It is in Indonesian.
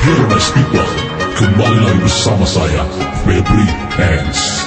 Here Nice Kembali lagi bersama saya Febri Hands